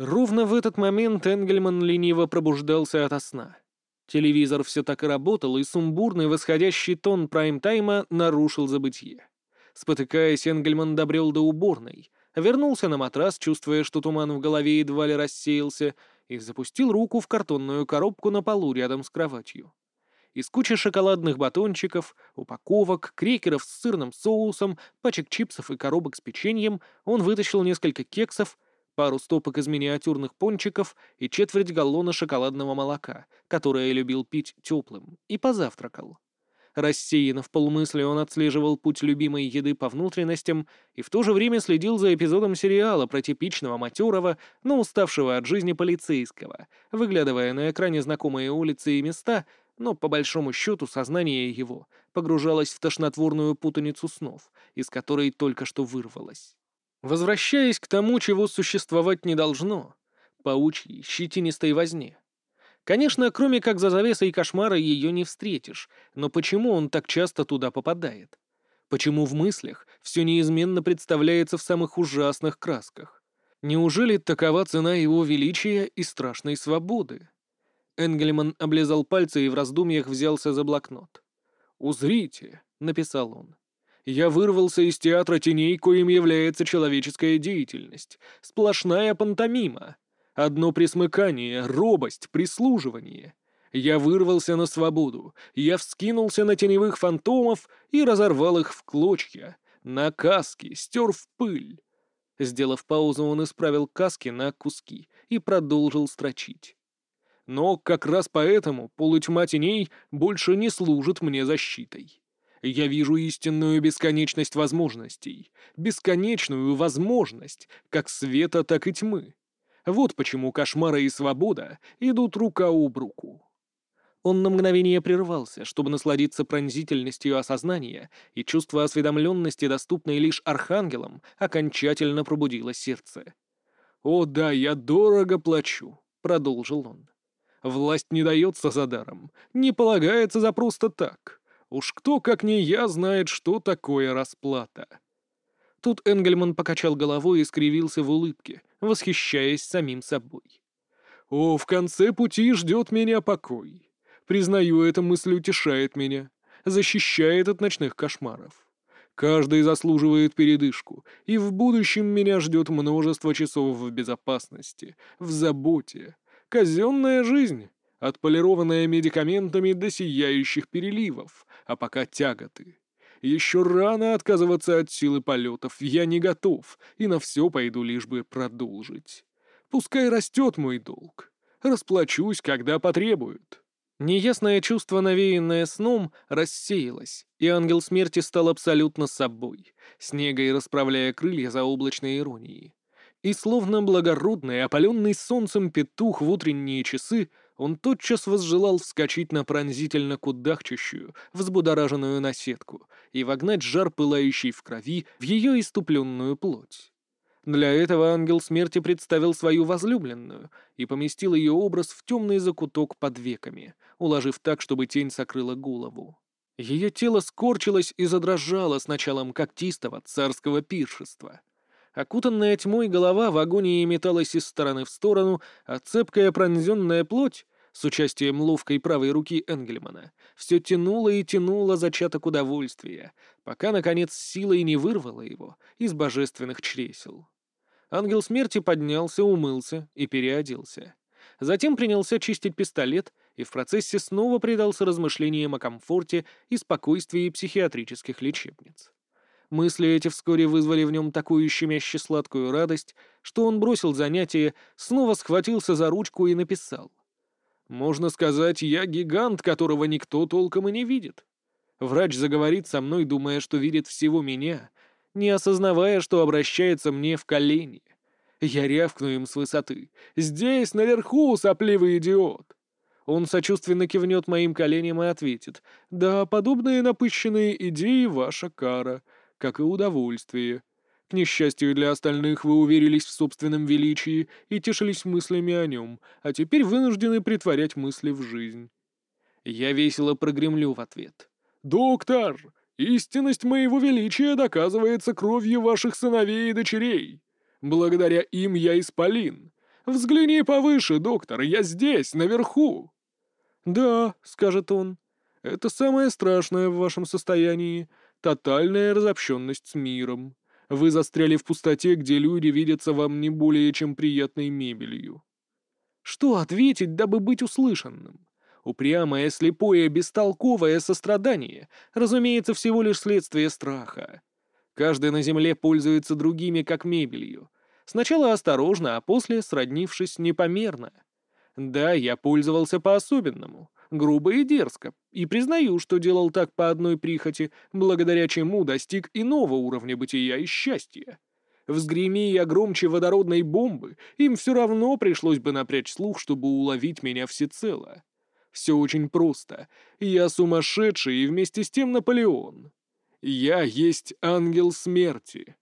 Ровно в этот момент Энгельман лениво пробуждался ото сна. Телевизор все так и работал, и сумбурный восходящий тон прайм-тайма нарушил забытье. Спотыкаясь, Энгельман добрел до уборной, вернулся на матрас, чувствуя, что туман в голове едва ли рассеялся, и запустил руку в картонную коробку на полу рядом с кроватью. Из кучи шоколадных батончиков, упаковок, крекеров с сырным соусом, пачек чипсов и коробок с печеньем он вытащил несколько кексов, пару стопок из миниатюрных пончиков и четверть галлона шоколадного молока, которое любил пить теплым, и позавтракал. Рассеянно в полумысле он отслеживал путь любимой еды по внутренностям и в то же время следил за эпизодом сериала про типичного матерого, но уставшего от жизни полицейского, выглядывая на экране знакомые улицы и места, но по большому счету сознание его погружалось в тошнотворную путаницу снов, из которой только что вырвалось. Возвращаясь к тому, чего существовать не должно, паучьей, щетинистой возне. Конечно, кроме как за завесой кошмара ее не встретишь, но почему он так часто туда попадает? Почему в мыслях все неизменно представляется в самых ужасных красках? Неужели такова цена его величия и страшной свободы? Энгельман облизал пальцы и в раздумьях взялся за блокнот. «Узрите», — написал он. «Я вырвался из театра теней, коим является человеческая деятельность. Сплошная пантомима. Одно присмыкание, робость, прислуживание. Я вырвался на свободу. Я вскинулся на теневых фантомов и разорвал их в клочья. На каски, стер в пыль». Сделав паузу, он исправил каски на куски и продолжил строчить. Но как раз поэтому полутьма теней больше не служит мне защитой. Я вижу истинную бесконечность возможностей, бесконечную возможность как света, так и тьмы. Вот почему кошмары и свобода идут рука об руку. Он на мгновение прервался, чтобы насладиться пронзительностью осознания, и чувство осведомленности, доступное лишь архангелам, окончательно пробудило сердце. «О да, я дорого плачу», — продолжил он. Власть не дается за даром, не полагается за просто так. Уж кто, как не я, знает, что такое расплата. Тут Энгельман покачал головой и скривился в улыбке, восхищаясь самим собой. «О, в конце пути ждет меня покой. Признаю, эта мысль утешает меня, защищает от ночных кошмаров. Каждый заслуживает передышку, и в будущем меня ждет множество часов в безопасности, в заботе, Казенная жизнь, отполированная медикаментами до сияющих переливов, а пока тяготы. Еще рано отказываться от силы полетов, я не готов, и на все пойду лишь бы продолжить. Пускай растет мой долг. Расплачусь, когда потребуют. Неясное чувство, навеянное сном, рассеялось, и ангел смерти стал абсолютно собой, снегой расправляя крылья за облачной иронией. И словно благородный, опаленный солнцем петух в утренние часы, он тотчас возжелал вскочить на пронзительно кудахчущую, взбудораженную наседку и вогнать жар, пылающий в крови, в ее иступленную плоть. Для этого ангел смерти представил свою возлюбленную и поместил ее образ в темный закуток под веками, уложив так, чтобы тень сокрыла голову. Ее тело скорчилось и задрожало с началом когтистого царского пиршества — Окутанная тьмой голова в агонии металась из стороны в сторону, а цепкая пронзенная плоть с участием ловкой правой руки Энгельмана все тянула и тянула зачаток удовольствия, пока, наконец, силой не вырвала его из божественных чресел. Ангел смерти поднялся, умылся и переоделся. Затем принялся чистить пистолет и в процессе снова предался размышлениям о комфорте и спокойствии психиатрических лечебниц. Мысли эти вскоре вызвали в нем такую щемяще сладкую радость, что он бросил занятие, снова схватился за ручку и написал. «Можно сказать, я гигант, которого никто толком и не видит. Врач заговорит со мной, думая, что видит всего меня, не осознавая, что обращается мне в колени. Я рявкну им с высоты. «Здесь, наверху, сопливый идиот!» Он сочувственно кивнет моим коленям и ответит. «Да, подобные напыщенные идеи — ваша кара как и удовольствие. К несчастью для остальных, вы уверились в собственном величии и тешились мыслями о нем, а теперь вынуждены притворять мысли в жизнь. Я весело прогремлю в ответ. «Доктор, истинность моего величия доказывается кровью ваших сыновей и дочерей. Благодаря им я исполин. «Взгляни повыше, доктор, я здесь, наверху!» «Да», — скажет он, — «это самое страшное в вашем состоянии — тотальная разобщенность с миром. Вы застряли в пустоте, где люди видятся вам не более чем приятной мебелью». Что ответить, дабы быть услышанным? Упрямое, слепое, бестолковое сострадание, разумеется, всего лишь следствие страха. Каждый на земле пользуется другими как мебелью. Сначала осторожно, а после, сроднившись, непомерно. Да, я пользовался по-особенному, грубо и дерзко, и признаю, что делал так по одной прихоти, благодаря чему достиг иного уровня бытия и счастья. Взгреми я громче водородной бомбы, им все равно пришлось бы напрячь слух, чтобы уловить меня всецело. Все очень просто. Я сумасшедший и вместе с тем Наполеон. Я есть ангел смерти.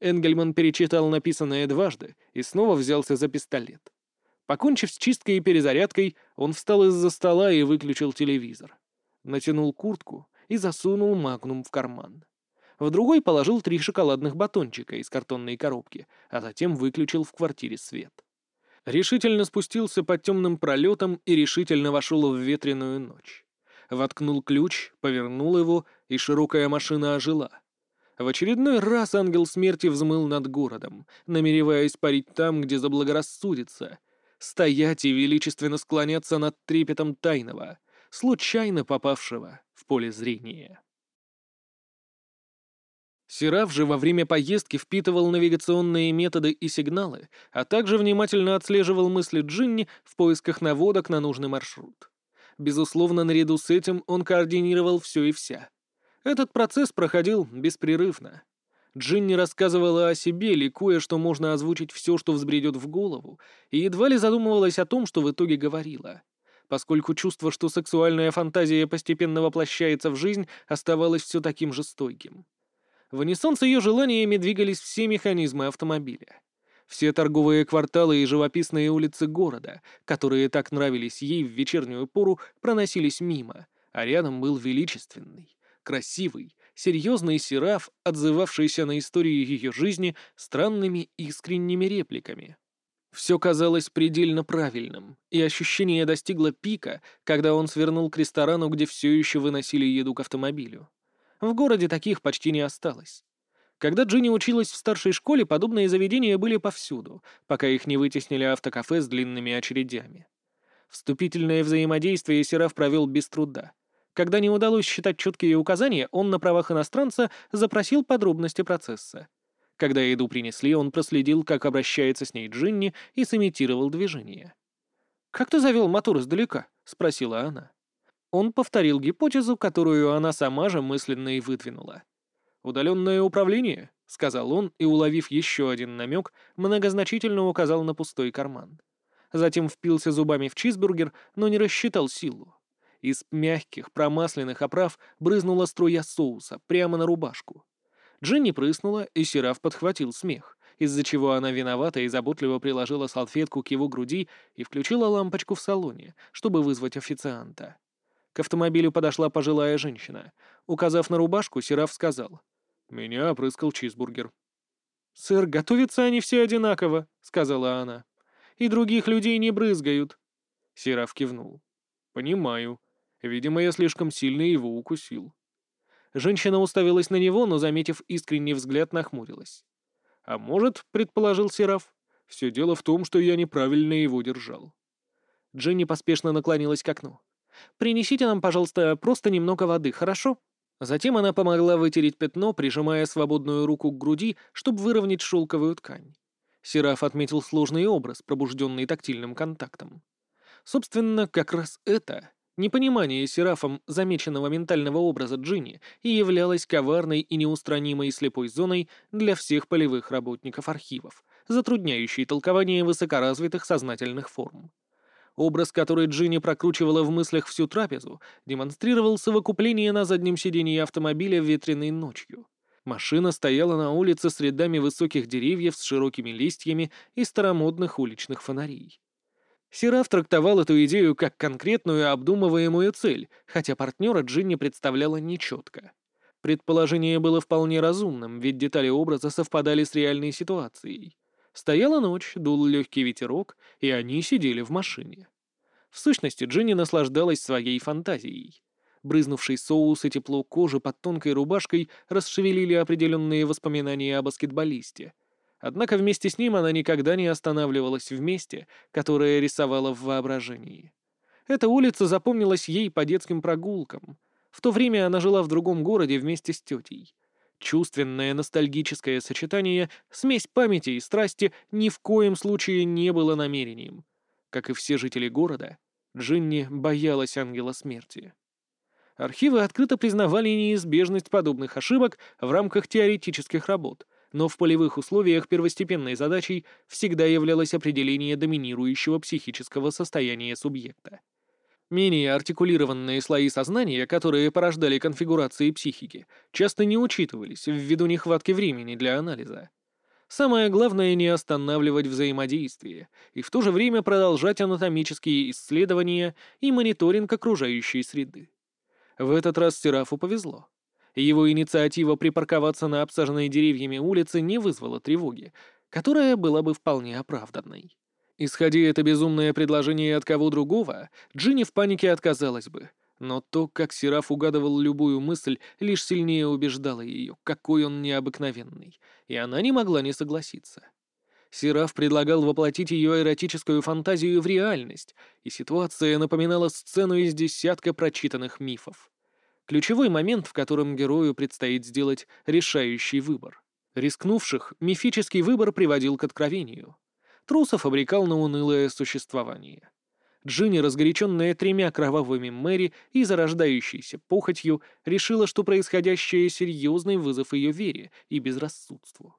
Энгельман перечитал написанное дважды и снова взялся за пистолет. Покончив с чисткой и перезарядкой, он встал из-за стола и выключил телевизор. Натянул куртку и засунул магнум в карман. В другой положил три шоколадных батончика из картонной коробки, а затем выключил в квартире свет. Решительно спустился под темным пролетом и решительно вошел в ветреную ночь. Воткнул ключ, повернул его, и широкая машина ожила. В очередной раз ангел смерти взмыл над городом, намереваясь парить там, где заблагорассудится, стоять и величественно склоняться над трепетом тайного, случайно попавшего в поле зрения. Сераф же во время поездки впитывал навигационные методы и сигналы, а также внимательно отслеживал мысли Джинни в поисках наводок на нужный маршрут. Безусловно, наряду с этим он координировал все и вся. Этот процесс проходил беспрерывно. Джинни рассказывала о себе, ликуя, что можно озвучить все, что взбредет в голову, и едва ли задумывалась о том, что в итоге говорила. Поскольку чувство, что сексуальная фантазия постепенно воплощается в жизнь, оставалось все таким же стойким. В унисон с ее желаниями двигались все механизмы автомобиля. Все торговые кварталы и живописные улицы города, которые так нравились ей в вечернюю пору, проносились мимо, а рядом был величественный, красивый, серьезный сераф, отзывавшийся на историю ее жизни странными искренними репликами. Все казалось предельно правильным, и ощущение достигло пика, когда он свернул к ресторану, где все еще выносили еду к автомобилю. В городе таких почти не осталось. Когда Джинни училась в старшей школе, подобные заведения были повсюду, пока их не вытеснили автокафе с длинными очередями. Вступительное взаимодействие Сераф провел без труда. Когда не удалось считать четкие указания, он на правах иностранца запросил подробности процесса. Когда еду принесли, он проследил, как обращается с ней Джинни, и сымитировал движение. «Как ты завел мотор издалека?» — спросила она. Он повторил гипотезу, которую она сама же мысленно и выдвинула. «Удаленное управление», — сказал он, и, уловив еще один намек, многозначительно указал на пустой карман. Затем впился зубами в чизбургер, но не рассчитал силу. Из мягких, промасленных оправ брызнула струя соуса прямо на рубашку. Дженни прыснула, и Сераф подхватил смех, из-за чего она виновата и заботливо приложила салфетку к его груди и включила лампочку в салоне, чтобы вызвать официанта. К автомобилю подошла пожилая женщина. Указав на рубашку, Сераф сказал. «Меня опрыскал чизбургер». «Сэр, готовятся они все одинаково», — сказала она. «И других людей не брызгают». Сераф кивнул. «Понимаю. Видимо, я слишком сильно его укусил». Женщина уставилась на него, но, заметив искренний взгляд, нахмурилась. «А может, — предположил Сераф, — все дело в том, что я неправильно его держал». Дженни поспешно наклонилась к окну. Принесите нам, пожалуйста, просто немного воды, хорошо?» Затем она помогла вытереть пятно, прижимая свободную руку к груди, чтобы выровнять шелковую ткань. Сераф отметил сложный образ, пробужденный тактильным контактом. Собственно, как раз это, непонимание Серафом замеченного ментального образа Джинни, и являлось коварной и неустранимой слепой зоной для всех полевых работников архивов, затрудняющей толкование высокоразвитых сознательных форм. Образ, который Джинни прокручивала в мыслях всю трапезу, демонстрировал совокупление на заднем сидении автомобиля ветреной ночью. Машина стояла на улице с рядами высоких деревьев с широкими листьями и старомодных уличных фонарей. Сераф трактовал эту идею как конкретную обдумываемую цель, хотя партнера Джинни представляла нечетко. Предположение было вполне разумным, ведь детали образа совпадали с реальной ситуацией. Стояла ночь, дул легкий ветерок, и они сидели в машине. В сущности, Джинни наслаждалась своей фантазией. Брызнувший соус и тепло кожи под тонкой рубашкой расшевелили определенные воспоминания о баскетболисте. Однако вместе с ним она никогда не останавливалась в месте, которое рисовала в воображении. Эта улица запомнилась ей по детским прогулкам. В то время она жила в другом городе вместе с тетей. Чувственное ностальгическое сочетание, смесь памяти и страсти ни в коем случае не было намерением. Как и все жители города, Джинни боялась ангела смерти. Архивы открыто признавали неизбежность подобных ошибок в рамках теоретических работ, но в полевых условиях первостепенной задачей всегда являлось определение доминирующего психического состояния субъекта. Менее артикулированные слои сознания, которые порождали конфигурации психики, часто не учитывались ввиду нехватки времени для анализа. Самое главное — не останавливать взаимодействие и в то же время продолжать анатомические исследования и мониторинг окружающей среды. В этот раз Серафу повезло. Его инициатива припарковаться на обсаженной деревьями улице не вызвала тревоги, которая была бы вполне оправданной. Исходи это безумное предложение от кого другого, Джинни в панике отказалась бы. Но то, как Сераф угадывал любую мысль, лишь сильнее убеждало ее, какой он необыкновенный, и она не могла не согласиться. Сераф предлагал воплотить ее эротическую фантазию в реальность, и ситуация напоминала сцену из десятка прочитанных мифов. Ключевой момент, в котором герою предстоит сделать решающий выбор. Рискнувших, мифический выбор приводил к откровению. Трусов обрекал на унылое существование. Джинни, разгоряченная тремя кровавыми Мэри и зарождающейся похотью, решила, что происходящее — серьезный вызов ее вере и безрассудству.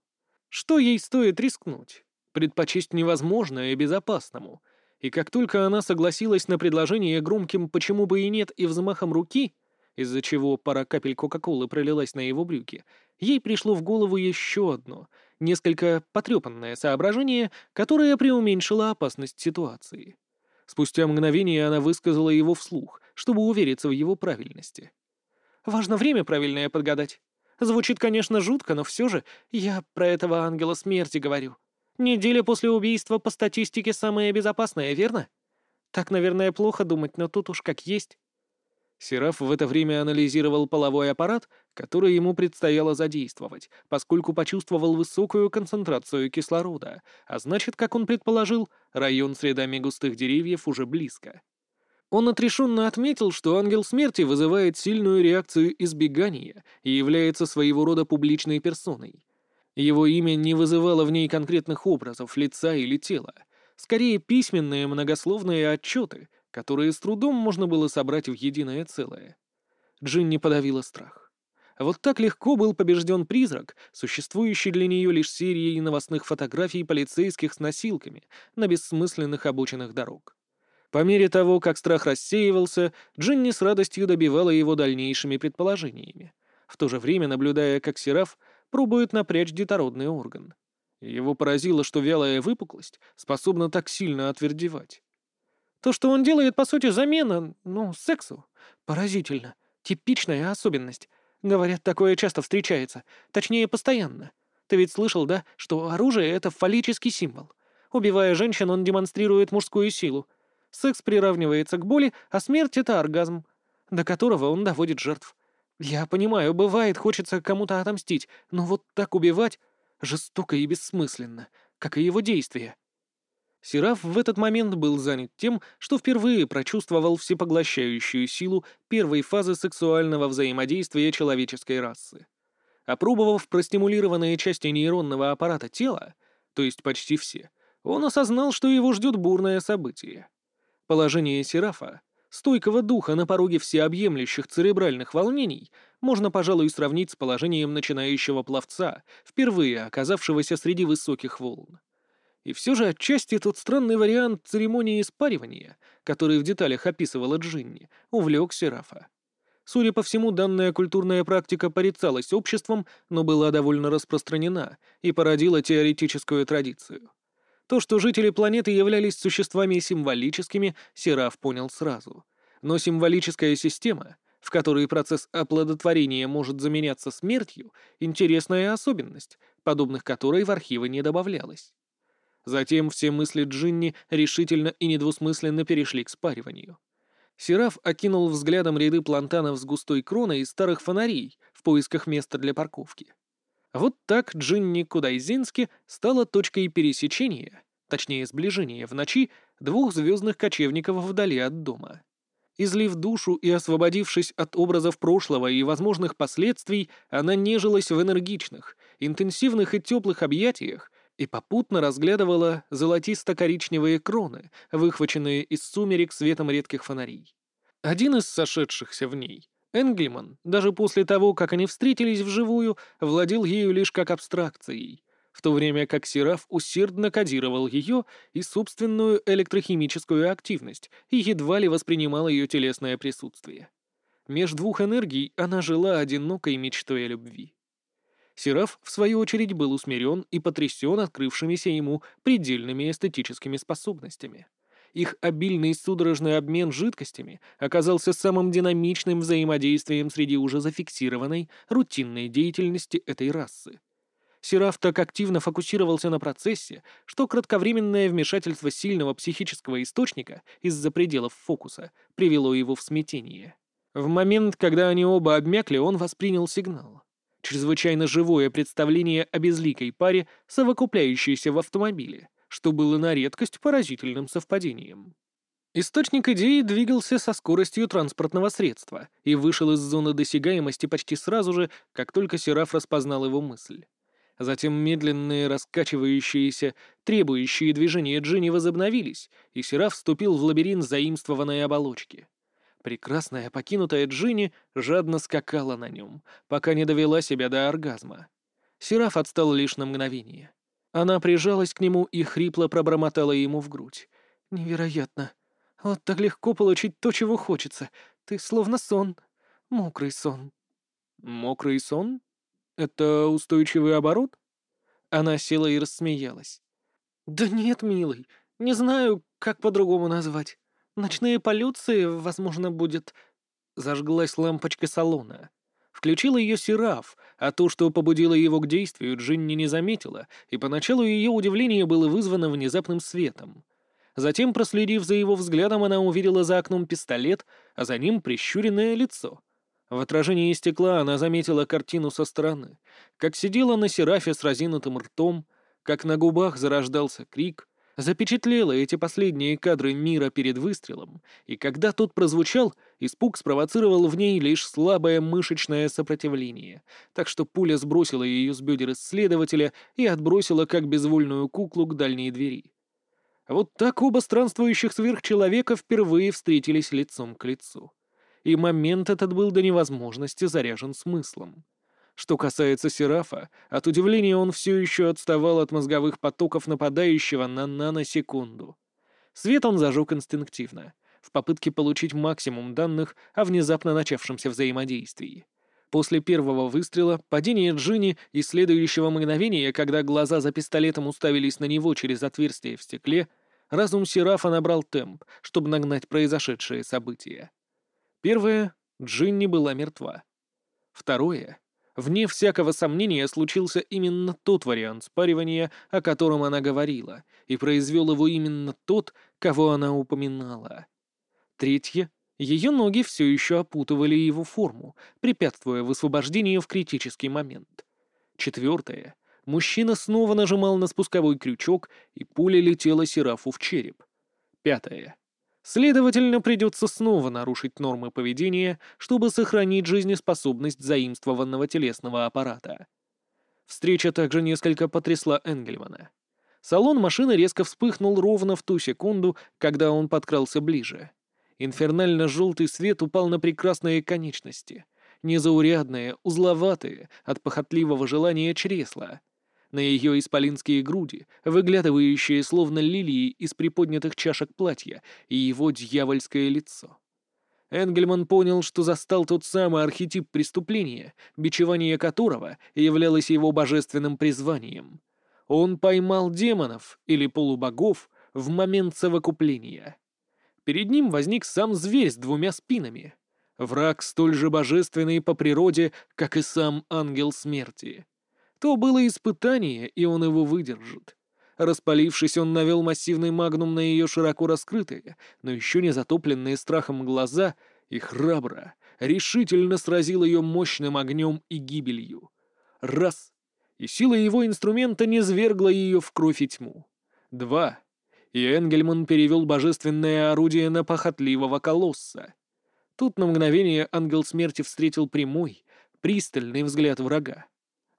Что ей стоит рискнуть? предпочесть невозможное безопасному. И как только она согласилась на предложение громким «почему бы и нет» и взмахом руки, из-за чего пара капель Кока-Колы пролилась на его брюки, ей пришло в голову еще одно, несколько потрепанное соображение, которое преуменьшило опасность ситуации. Спустя мгновение она высказала его вслух, чтобы увериться в его правильности. «Важно время правильное подгадать. Звучит, конечно, жутко, но все же я про этого ангела смерти говорю. Неделя после убийства по статистике самая безопасная, верно? Так, наверное, плохо думать, но тут уж как есть. Сераф в это время анализировал половой аппарат, который ему предстояло задействовать, поскольку почувствовал высокую концентрацию кислорода, а значит, как он предположил, район с рядами густых деревьев уже близко. Он отрешенно отметил, что ангел смерти вызывает сильную реакцию избегания и является своего рода публичной персоной. Его имя не вызывало в ней конкретных образов, лица или тела. Скорее, письменные многословные отчеты, которые с трудом можно было собрать в единое целое. Джинни подавила страх. Вот так легко был побежден призрак, существующий для нее лишь серией новостных фотографий полицейских с носилками на бессмысленных обочинах дорог. По мере того, как страх рассеивался, Джинни с радостью добивала его дальнейшими предположениями, в то же время наблюдая, как Сераф пробует напрячь детородный орган. Его поразило, что вялая выпуклость способна так сильно отвердевать. То, что он делает, по сути, замена, ну, сексу. Поразительно. Типичная особенность. Говорят, такое часто встречается. Точнее, постоянно. Ты ведь слышал, да, что оружие — это фаллический символ. Убивая женщин, он демонстрирует мужскую силу. Секс приравнивается к боли, а смерть — это оргазм, до которого он доводит жертв. Я понимаю, бывает, хочется кому-то отомстить, но вот так убивать жестоко и бессмысленно, как и его действия. Сераф в этот момент был занят тем, что впервые прочувствовал всепоглощающую силу первой фазы сексуального взаимодействия человеческой расы. Опробовав простимулированные части нейронного аппарата тела, то есть почти все, он осознал, что его ждет бурное событие. Положение Серафа стойкого духа на пороге всеобъемлющих церебральных волнений можно, пожалуй, сравнить с положением начинающего пловца, впервые оказавшегося среди высоких волн. И все же отчасти тот странный вариант церемонии спаривания, который в деталях описывала Джинни, увлек Серафа. Судя по всему, данная культурная практика порицалась обществом, но была довольно распространена и породила теоретическую традицию. То, что жители планеты являлись существами символическими, Сераф понял сразу. Но символическая система, в которой процесс оплодотворения может заменяться смертью, интересная особенность, подобных которой в архивы не добавлялось. Затем все мысли Джинни решительно и недвусмысленно перешли к спариванию. Сераф окинул взглядом ряды плантанов с густой кроной и старых фонарей в поисках места для парковки. Вот так Джинни Кудайзински стала точкой пересечения, точнее сближения в ночи, двух звездных кочевников вдали от дома. Излив душу и освободившись от образов прошлого и возможных последствий, она нежилась в энергичных, интенсивных и теплых объятиях и попутно разглядывала золотисто-коричневые кроны, выхваченные из сумерек светом редких фонарей. Один из сошедшихся в ней, Энгельман, даже после того, как они встретились вживую, владел ею лишь как абстракцией, в то время как Сераф усердно кодировал ее и собственную электрохимическую активность и едва ли воспринимал ее телесное присутствие. Меж двух энергий она жила одинокой мечтой о любви. Сераф, в свою очередь, был усмирен и потрясен открывшимися ему предельными эстетическими способностями. Их обильный судорожный обмен жидкостями оказался самым динамичным взаимодействием среди уже зафиксированной рутинной деятельности этой расы. Сераф так активно фокусировался на процессе, что кратковременное вмешательство сильного психического источника из-за пределов фокуса привело его в смятение. В момент, когда они оба обмякли, он воспринял сигнал чрезвычайно живое представление о безликой паре, совокупляющейся в автомобиле, что было на редкость поразительным совпадением. Источник идеи двигался со скоростью транспортного средства и вышел из зоны досягаемости почти сразу же, как только Сераф распознал его мысль. Затем медленные, раскачивающиеся, требующие движения Джинни возобновились, и Сераф вступил в лабиринт заимствованной оболочки. Прекрасная покинутая Джинни жадно скакала на нем, пока не довела себя до оргазма. Сераф отстал лишь на мгновение. Она прижалась к нему и хрипло пробормотала ему в грудь. «Невероятно! Вот так легко получить то, чего хочется. Ты словно сон. Мокрый сон». «Мокрый сон? Это устойчивый оборот?» Она села и рассмеялась. «Да нет, милый, не знаю, как по-другому назвать. Ночные полюции, возможно, будет...» Зажглась лампочка салона. Включила ее Сераф, а то, что побудило его к действию, Джинни не заметила, и поначалу ее удивление было вызвано внезапным светом. Затем, проследив за его взглядом, она увидела за окном пистолет, а за ним прищуренное лицо. В отражении стекла она заметила картину со стороны, как сидела на Серафе с разинутым ртом, как на губах зарождался крик — запечатлела эти последние кадры мира перед выстрелом, и когда тот прозвучал, испуг спровоцировал в ней лишь слабое мышечное сопротивление, так что пуля сбросила ее с бедер исследователя и отбросила как безвольную куклу к дальней двери. Вот так оба странствующих сверхчеловека впервые встретились лицом к лицу. И момент этот был до невозможности заряжен смыслом. Что касается Серафа, от удивления он все еще отставал от мозговых потоков нападающего на наносекунду. Свет он зажег инстинктивно, в попытке получить максимум данных о внезапно начавшемся взаимодействии. После первого выстрела, падения Джинни и следующего мгновения, когда глаза за пистолетом уставились на него через отверстие в стекле, разум Серафа набрал темп, чтобы нагнать произошедшее событие. Первое — Джинни была мертва. Второе Вне всякого сомнения случился именно тот вариант спаривания, о котором она говорила, и произвел его именно тот, кого она упоминала. Третье. Ее ноги все еще опутывали его форму, препятствуя высвобождению в критический момент. Четвертое. Мужчина снова нажимал на спусковой крючок, и пуля летела Серафу в череп. Пятое. Следовательно, придется снова нарушить нормы поведения, чтобы сохранить жизнеспособность заимствованного телесного аппарата. Встреча также несколько потрясла Энгельмана. Салон машины резко вспыхнул ровно в ту секунду, когда он подкрался ближе. Инфернально-желтый свет упал на прекрасные конечности, незаурядные, узловатые от похотливого желания чресла — на ее исполинские груди, выглядывающие словно лилии из приподнятых чашек платья, и его дьявольское лицо. Энгельман понял, что застал тот самый архетип преступления, бичевание которого являлось его божественным призванием. Он поймал демонов или полубогов в момент совокупления. Перед ним возник сам зверь с двумя спинами. Враг столь же божественный по природе, как и сам ангел смерти. То было испытание, и он его выдержит. Распалившись, он навел массивный магнум на ее широко раскрытые, но еще не затопленные страхом глаза, и храбро, решительно сразил ее мощным огнем и гибелью. Раз — и сила его инструмента не свергла ее в кровь и тьму. Два — и Энгельман перевел божественное орудие на похотливого колосса. Тут на мгновение ангел смерти встретил прямой, пристальный взгляд врага.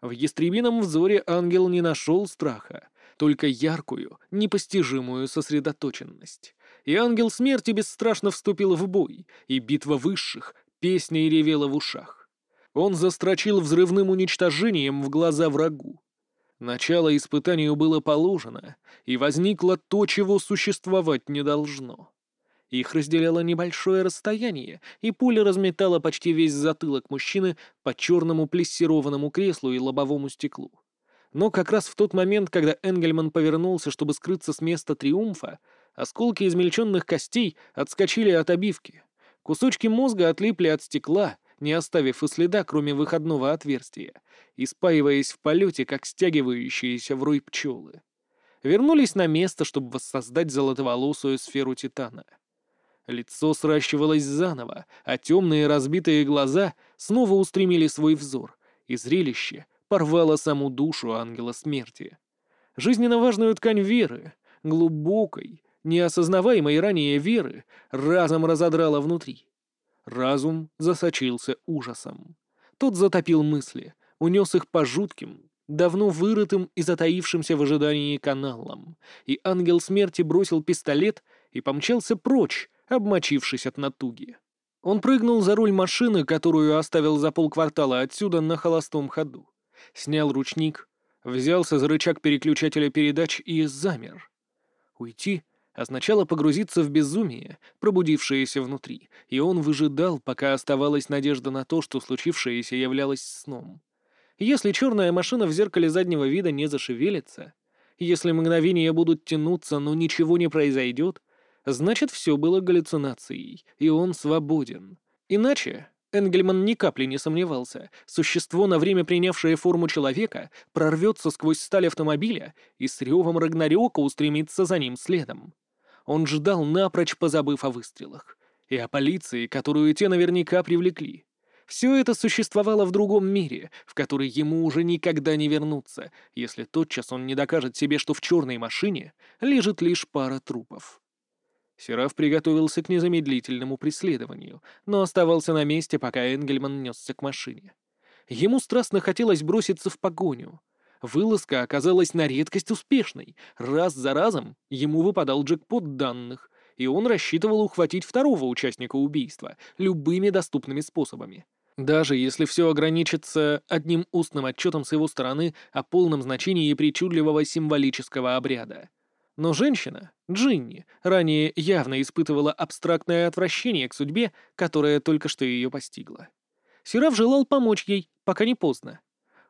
В ястребином взоре ангел не нашел страха, только яркую, непостижимую сосредоточенность. И ангел смерти бесстрашно вступил в бой, и битва высших песней ревела в ушах. Он застрочил взрывным уничтожением в глаза врагу. Начало испытанию было положено, и возникло то, чего существовать не должно. Их разделяло небольшое расстояние, и пуля разметала почти весь затылок мужчины по черному плессированному креслу и лобовому стеклу. Но как раз в тот момент, когда Энгельман повернулся, чтобы скрыться с места триумфа, осколки измельченных костей отскочили от обивки. Кусочки мозга отлипли от стекла, не оставив и следа, кроме выходного отверстия, и спаиваясь в полете, как стягивающиеся в рой пчелы. Вернулись на место, чтобы воссоздать золотоволосую сферу Титана. Лицо сращивалось заново, а темные разбитые глаза снова устремили свой взор, и зрелище порвало саму душу ангела смерти. Жизненно важную ткань веры, глубокой, неосознаваемой ранее веры, разом разодрало внутри. Разум засочился ужасом. Тот затопил мысли, унес их по жутким, давно вырытым и затаившимся в ожидании каналам, и ангел смерти бросил пистолет и помчался прочь, обмочившись от натуги. Он прыгнул за руль машины, которую оставил за полквартала отсюда на холостом ходу. Снял ручник, взялся за рычаг переключателя передач и замер. Уйти означало погрузиться в безумие, пробудившееся внутри, и он выжидал, пока оставалась надежда на то, что случившееся являлось сном. Если черная машина в зеркале заднего вида не зашевелится, если мгновения будут тянуться, но ничего не произойдет, Значит, все было галлюцинацией, и он свободен. Иначе, Энгельман ни капли не сомневался, существо, на время принявшее форму человека, прорвется сквозь сталь автомобиля и с ревом Рагнарёка устремится за ним следом. Он ждал, напрочь позабыв о выстрелах. И о полиции, которую те наверняка привлекли. Все это существовало в другом мире, в который ему уже никогда не вернуться, если тотчас он не докажет себе, что в черной машине лежит лишь пара трупов. Сераф приготовился к незамедлительному преследованию, но оставался на месте, пока Энгельман несся к машине. Ему страстно хотелось броситься в погоню. Вылазка оказалась на редкость успешной. Раз за разом ему выпадал джекпот данных, и он рассчитывал ухватить второго участника убийства любыми доступными способами. Даже если все ограничится одним устным отчетом с его стороны о полном значении причудливого символического обряда. Но женщина, Джинни, ранее явно испытывала абстрактное отвращение к судьбе, которая только что ее постигла. Сираф желал помочь ей, пока не поздно.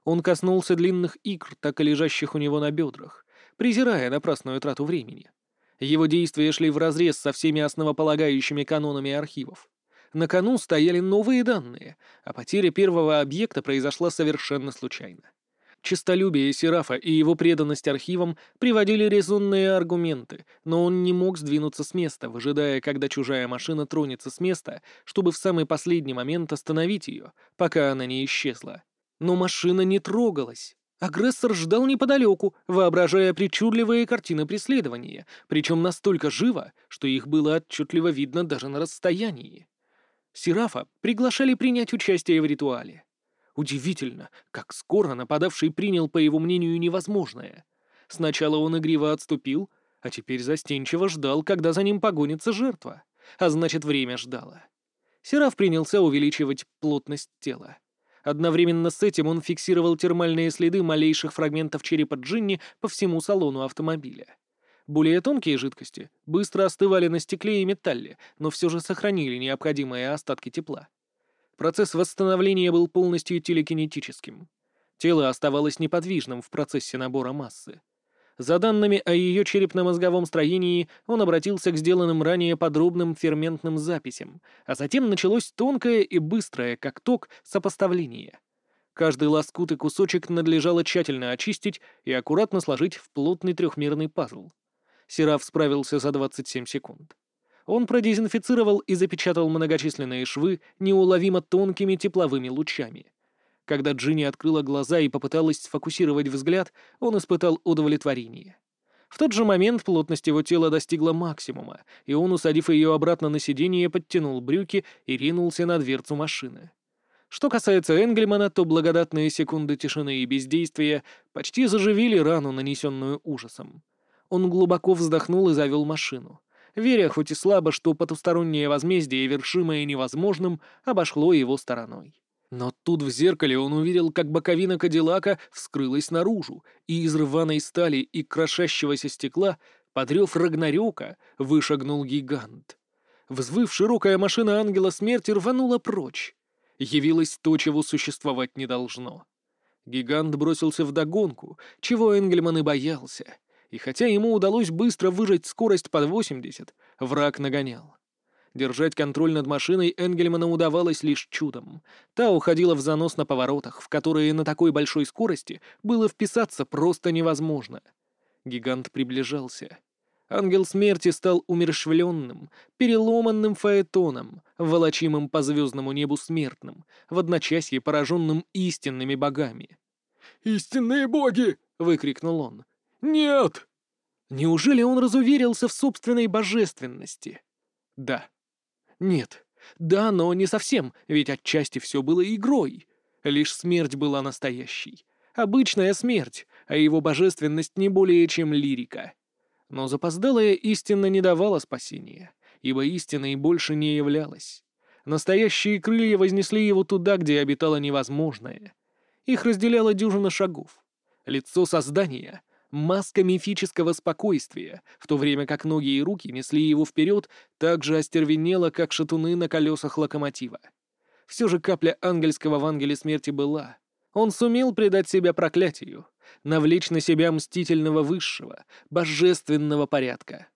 Он коснулся длинных икр, так и лежащих у него на бедрах, презирая напрасную трату времени. Его действия шли вразрез со всеми основополагающими канонами архивов. На кону стояли новые данные, а потеря первого объекта произошла совершенно случайно. Чистолюбие Серафа и его преданность архивам приводили резонные аргументы, но он не мог сдвинуться с места, выжидая, когда чужая машина тронется с места, чтобы в самый последний момент остановить ее, пока она не исчезла. Но машина не трогалась. Агрессор ждал неподалеку, воображая причудливые картины преследования, причем настолько живо, что их было отчетливо видно даже на расстоянии. Серафа приглашали принять участие в ритуале. Удивительно, как скоро нападавший принял, по его мнению, невозможное. Сначала он игриво отступил, а теперь застенчиво ждал, когда за ним погонится жертва. А значит, время ждало. Сераф принялся увеличивать плотность тела. Одновременно с этим он фиксировал термальные следы малейших фрагментов черепа Джинни по всему салону автомобиля. Более тонкие жидкости быстро остывали на стекле и металле, но все же сохранили необходимые остатки тепла. Процесс восстановления был полностью телекинетическим. Тело оставалось неподвижным в процессе набора массы. За данными о ее черепно-мозговом строении он обратился к сделанным ранее подробным ферментным записям, а затем началось тонкое и быстрое, как ток, сопоставление. Каждый лоскут и кусочек надлежало тщательно очистить и аккуратно сложить в плотный трехмерный пазл. Сераф справился за 27 секунд. Он продезинфицировал и запечатал многочисленные швы неуловимо тонкими тепловыми лучами. Когда Джинни открыла глаза и попыталась сфокусировать взгляд, он испытал удовлетворение. В тот же момент плотность его тела достигла максимума, и он, усадив ее обратно на сиденье, подтянул брюки и ринулся на дверцу машины. Что касается Энгельмана, то благодатные секунды тишины и бездействия почти заживили рану, нанесенную ужасом. Он глубоко вздохнул и завел машину веря хоть и слабо, что потустороннее возмездие, вершимое невозможным, обошло его стороной. Но тут в зеркале он увидел, как боковина Кадиллака вскрылась наружу, и из рваной стали и крошащегося стекла, подрев Рагнарёка, вышагнул гигант. Взвыв, широкая машина Ангела Смерти рванула прочь. Явилось то, чего существовать не должно. Гигант бросился в догонку, чего Энгельман и боялся и хотя ему удалось быстро выжать скорость под 80, враг нагонял. Держать контроль над машиной Энгельмана удавалось лишь чудом. Та уходила в занос на поворотах, в которые на такой большой скорости было вписаться просто невозможно. Гигант приближался. Ангел смерти стал умершвленным, переломанным фаэтоном, волочимым по звездному небу смертным, в одночасье пораженным истинными богами. «Истинные боги!» — выкрикнул он. «Нет!» Неужели он разуверился в собственной божественности? Да. Нет. Да, но не совсем, ведь отчасти все было игрой. Лишь смерть была настоящей. Обычная смерть, а его божественность не более чем лирика. Но запоздалая истина не давала спасения, ибо истиной больше не являлась. Настоящие крылья вознесли его туда, где обитало невозможное. Их разделяла дюжина шагов. Лицо создания маска мифического спокойствия, в то время как ноги и руки несли его вперед так же остервенело, как шатуны на колесах локомотива. Все же капля ангельского в ангеле смерти была. Он сумел предать себя проклятию, навлечь на себя мстительного высшего, божественного порядка.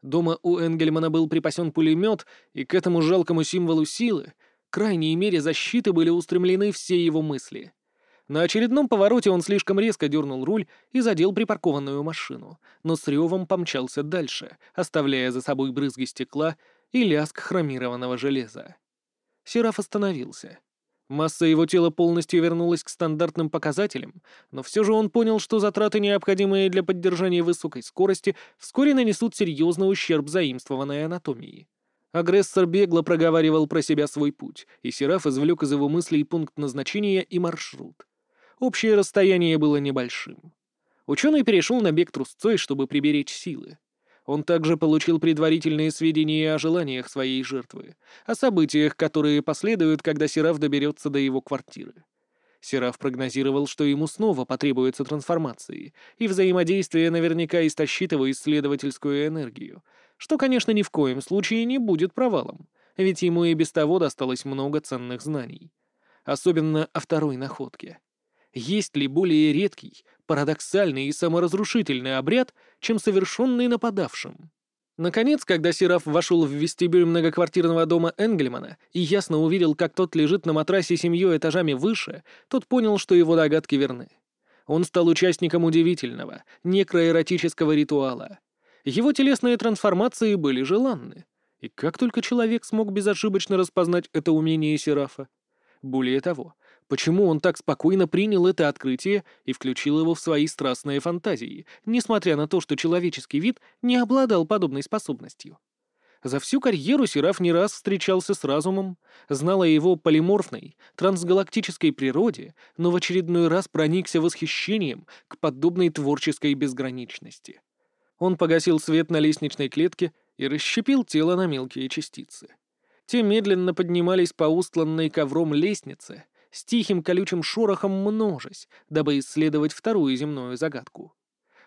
Дома у Энгельмана был припасен пулемет, и к этому жалкому символу силы, крайней мере защиты, были устремлены все его мысли — на очередном повороте он слишком резко дернул руль и задел припаркованную машину, но с ревом помчался дальше, оставляя за собой брызги стекла и лязг хромированного железа. Сераф остановился. Масса его тела полностью вернулась к стандартным показателям, но все же он понял, что затраты, необходимые для поддержания высокой скорости, вскоре нанесут серьезный ущерб заимствованной анатомии. Агрессор бегло проговаривал про себя свой путь, и Сераф извлек из его мыслей пункт назначения и маршрут. Общее расстояние было небольшим. Ученый перешел на бег трусцой, чтобы приберечь силы. Он также получил предварительные сведения о желаниях своей жертвы, о событиях, которые последуют, когда Сераф доберется до его квартиры. Сераф прогнозировал, что ему снова потребуется трансформации, и взаимодействие наверняка истощит его исследовательскую энергию, что, конечно, ни в коем случае не будет провалом, ведь ему и без того досталось много ценных знаний. Особенно о второй находке — есть ли более редкий, парадоксальный и саморазрушительный обряд, чем совершенный нападавшим? Наконец, когда Сераф вошел в вестибюль многоквартирного дома Энгельмана и ясно увидел, как тот лежит на матрасе семью этажами выше, тот понял, что его догадки верны. Он стал участником удивительного, некроэротического ритуала. Его телесные трансформации были желанны. И как только человек смог безошибочно распознать это умение Серафа? Более того, Почему он так спокойно принял это открытие и включил его в свои страстные фантазии, несмотря на то, что человеческий вид не обладал подобной способностью? За всю карьеру Сераф не раз встречался с разумом, знал о его полиморфной, трансгалактической природе, но в очередной раз проникся восхищением к подобной творческой безграничности. Он погасил свет на лестничной клетке и расщепил тело на мелкие частицы. Те медленно поднимались по устланной ковром лестнице, с тихим колючим шорохом множась, дабы исследовать вторую земную загадку.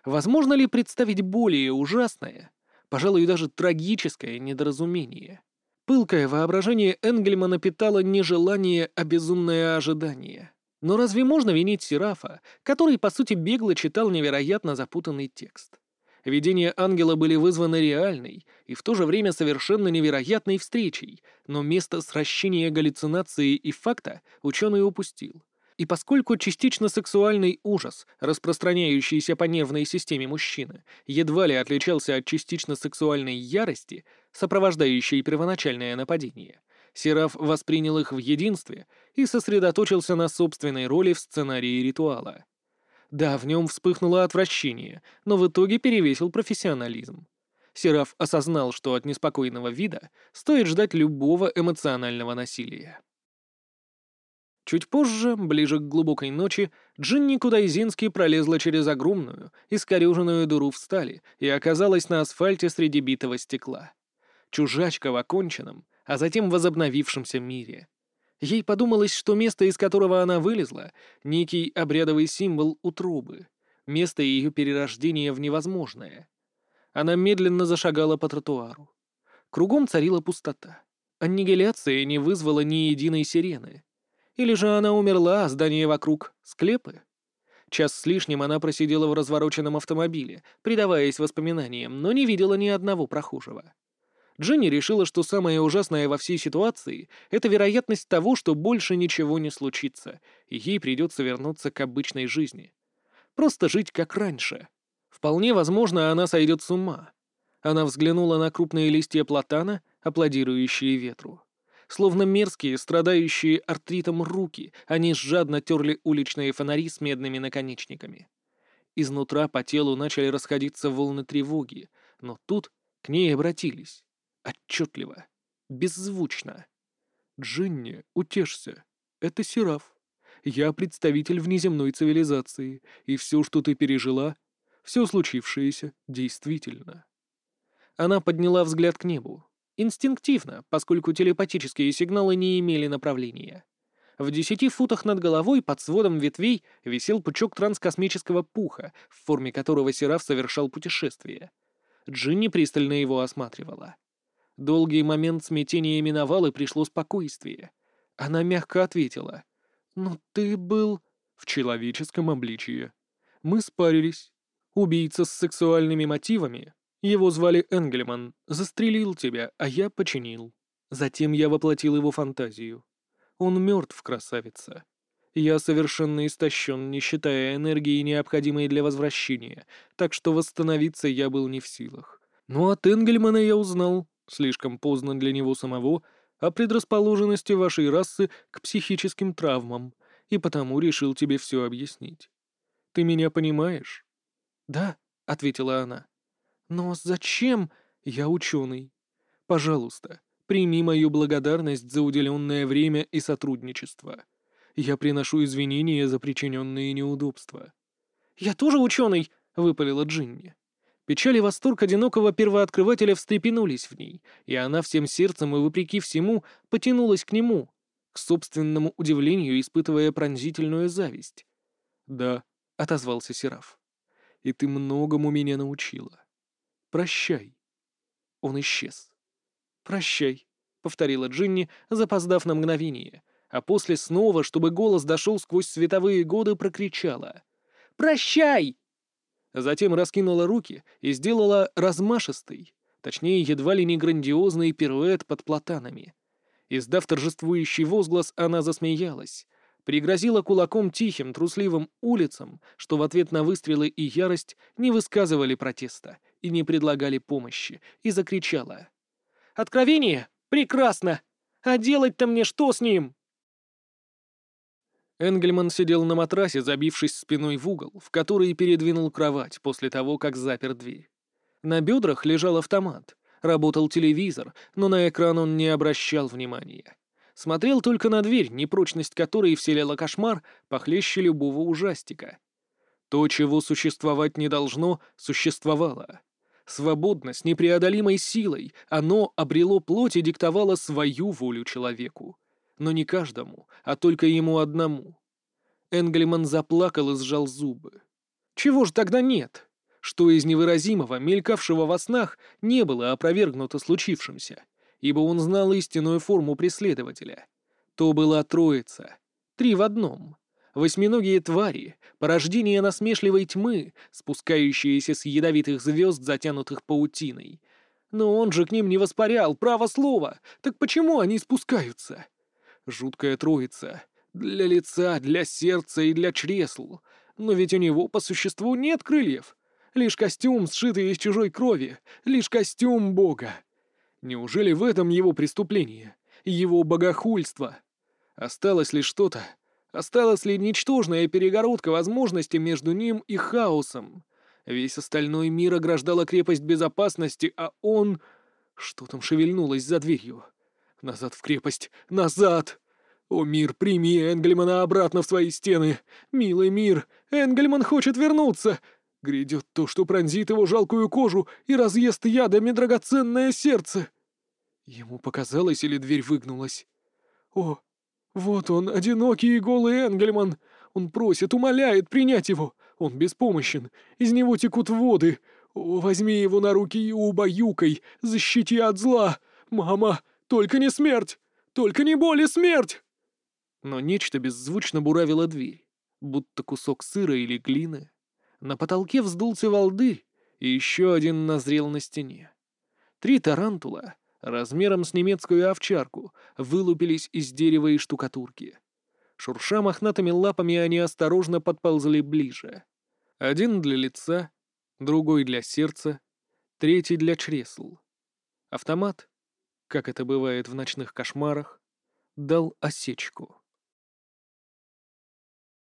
Возможно ли представить более ужасное, пожалуй, даже трагическое недоразумение? Пылкое воображение Энгельмана питало не желание, а безумное ожидание. Но разве можно винить Серафа, который, по сути, бегло читал невероятно запутанный текст? Видения ангела были вызваны реальной и в то же время совершенно невероятной встречей, но место сращения галлюцинации и факта ученый упустил. И поскольку частично сексуальный ужас, распространяющийся по нервной системе мужчины, едва ли отличался от частично сексуальной ярости, сопровождающей первоначальное нападение, Сераф воспринял их в единстве и сосредоточился на собственной роли в сценарии ритуала. Да, в нем вспыхнуло отвращение, но в итоге перевесил профессионализм. Сераф осознал, что от неспокойного вида стоит ждать любого эмоционального насилия. Чуть позже, ближе к глубокой ночи, Джинни Кудайзински пролезла через огромную, искореженную дыру в стали и оказалась на асфальте среди битого стекла. Чужачка в оконченном, а затем возобновившемся мире. Ей подумалось, что место, из которого она вылезла, — некий обрядовый символ утробы, место ее перерождения в невозможное. Она медленно зашагала по тротуару. Кругом царила пустота. Аннигиляция не вызвала ни единой сирены. Или же она умерла, а здание вокруг — склепы? Час с лишним она просидела в развороченном автомобиле, предаваясь воспоминаниям, но не видела ни одного прохожего. Дженни решила, что самое ужасное во всей ситуации — это вероятность того, что больше ничего не случится, и ей придется вернуться к обычной жизни. Просто жить как раньше. Вполне возможно, она сойдет с ума. Она взглянула на крупные листья платана, аплодирующие ветру. Словно мерзкие, страдающие артритом руки, они жадно терли уличные фонари с медными наконечниками. Изнутра по телу начали расходиться волны тревоги, но тут к ней обратились. Отчетливо, беззвучно. «Джинни, утешься. Это Сераф. Я представитель внеземной цивилизации, и все, что ты пережила, все случившееся действительно». Она подняла взгляд к небу. Инстинктивно, поскольку телепатические сигналы не имели направления. В десяти футах над головой под сводом ветвей висел пучок транскосмического пуха, в форме которого Сераф совершал путешествие. Джинни пристально его осматривала. Долгий момент смятения миновал, и пришло спокойствие. Она мягко ответила. «Но ты был...» «В человеческом обличии. Мы спарились. Убийца с сексуальными мотивами его звали Энгельман. Застрелил тебя, а я починил. Затем я воплотил его фантазию. Он мертв, красавица. Я совершенно истощен, не считая энергии, необходимой для возвращения, так что восстановиться я был не в силах. Но от Энгельмана я узнал, слишком поздно для него самого, о предрасположенности вашей расы к психическим травмам, и потому решил тебе все объяснить. Ты меня понимаешь? «Да», — ответила она. «Но зачем? Я ученый. Пожалуйста, прими мою благодарность за уделенное время и сотрудничество. Я приношу извинения за причиненные неудобства». «Я тоже ученый!» — выпалила Джинни. Печаль и восторг одинокого первооткрывателя встрепенулись в ней, и она всем сердцем и вопреки всему потянулась к нему, к собственному удивлению, испытывая пронзительную зависть. «Да», — отозвался Сераф, — «и ты многому меня научила. Прощай». Он исчез. «Прощай», — повторила Джинни, запоздав на мгновение, а после снова, чтобы голос дошел сквозь световые годы, прокричала. «Прощай!» Затем раскинула руки и сделала размашистый, точнее, едва ли не грандиозный пируэт под платанами. Издав торжествующий возглас, она засмеялась, пригрозила кулаком тихим, трусливым улицам, что в ответ на выстрелы и ярость не высказывали протеста и не предлагали помощи, и закричала. «Откровение? Прекрасно! А делать-то мне что с ним?» Энгельман сидел на матрасе, забившись спиной в угол, в который передвинул кровать после того, как запер дверь. На бедрах лежал автомат, работал телевизор, но на экран он не обращал внимания. Смотрел только на дверь, непрочность которой вселяла кошмар похлеще любого ужастика. То, чего существовать не должно, существовало. Свободно, с непреодолимой силой, оно обрело плоть и диктовало свою волю человеку. Но не каждому, а только ему одному. Энгельман заплакал и сжал зубы. Чего ж тогда нет? Что из невыразимого, мелькавшего во снах, не было опровергнуто случившимся, ибо он знал истинную форму преследователя. То была троица. Три в одном. Восьминогие твари, порождение насмешливой тьмы, спускающиеся с ядовитых звезд, затянутых паутиной. Но он же к ним не воспарял, право слово. Так почему они спускаются? Жуткая троица. Для лица, для сердца и для чресл. Но ведь у него по существу нет крыльев. Лишь костюм, сшитый из чужой крови. Лишь костюм бога. Неужели в этом его преступление? Его богохульство? Осталось ли что-то? Осталась ли ничтожная перегородка возможности между ним и хаосом? Весь остальной мир ограждала крепость безопасности, а он... Что там шевельнулось за дверью? Назад в крепость! Назад! О, мир, прими Энгельмана обратно в свои стены! Милый мир! Энгельман хочет вернуться! Грядет то, что пронзит его жалкую кожу и разъест ядами драгоценное сердце! Ему показалось, или дверь выгнулась? О, вот он, одинокий и голый Энгельман! Он просит, умоляет принять его! Он беспомощен, из него текут воды! О, возьми его на руки и убаюкай, защити от зла! Мама, только не смерть! Только не боль и смерть!» Но нечто беззвучно буравило дверь, будто кусок сыра или глины. На потолке вздулся волдырь, и еще один назрел на стене. Три тарантула, размером с немецкую овчарку, вылупились из дерева и штукатурки. Шурша мохнатыми лапами, они осторожно подползли ближе. Один для лица, другой для сердца, третий для чресл. Автомат, как это бывает в ночных кошмарах, дал осечку.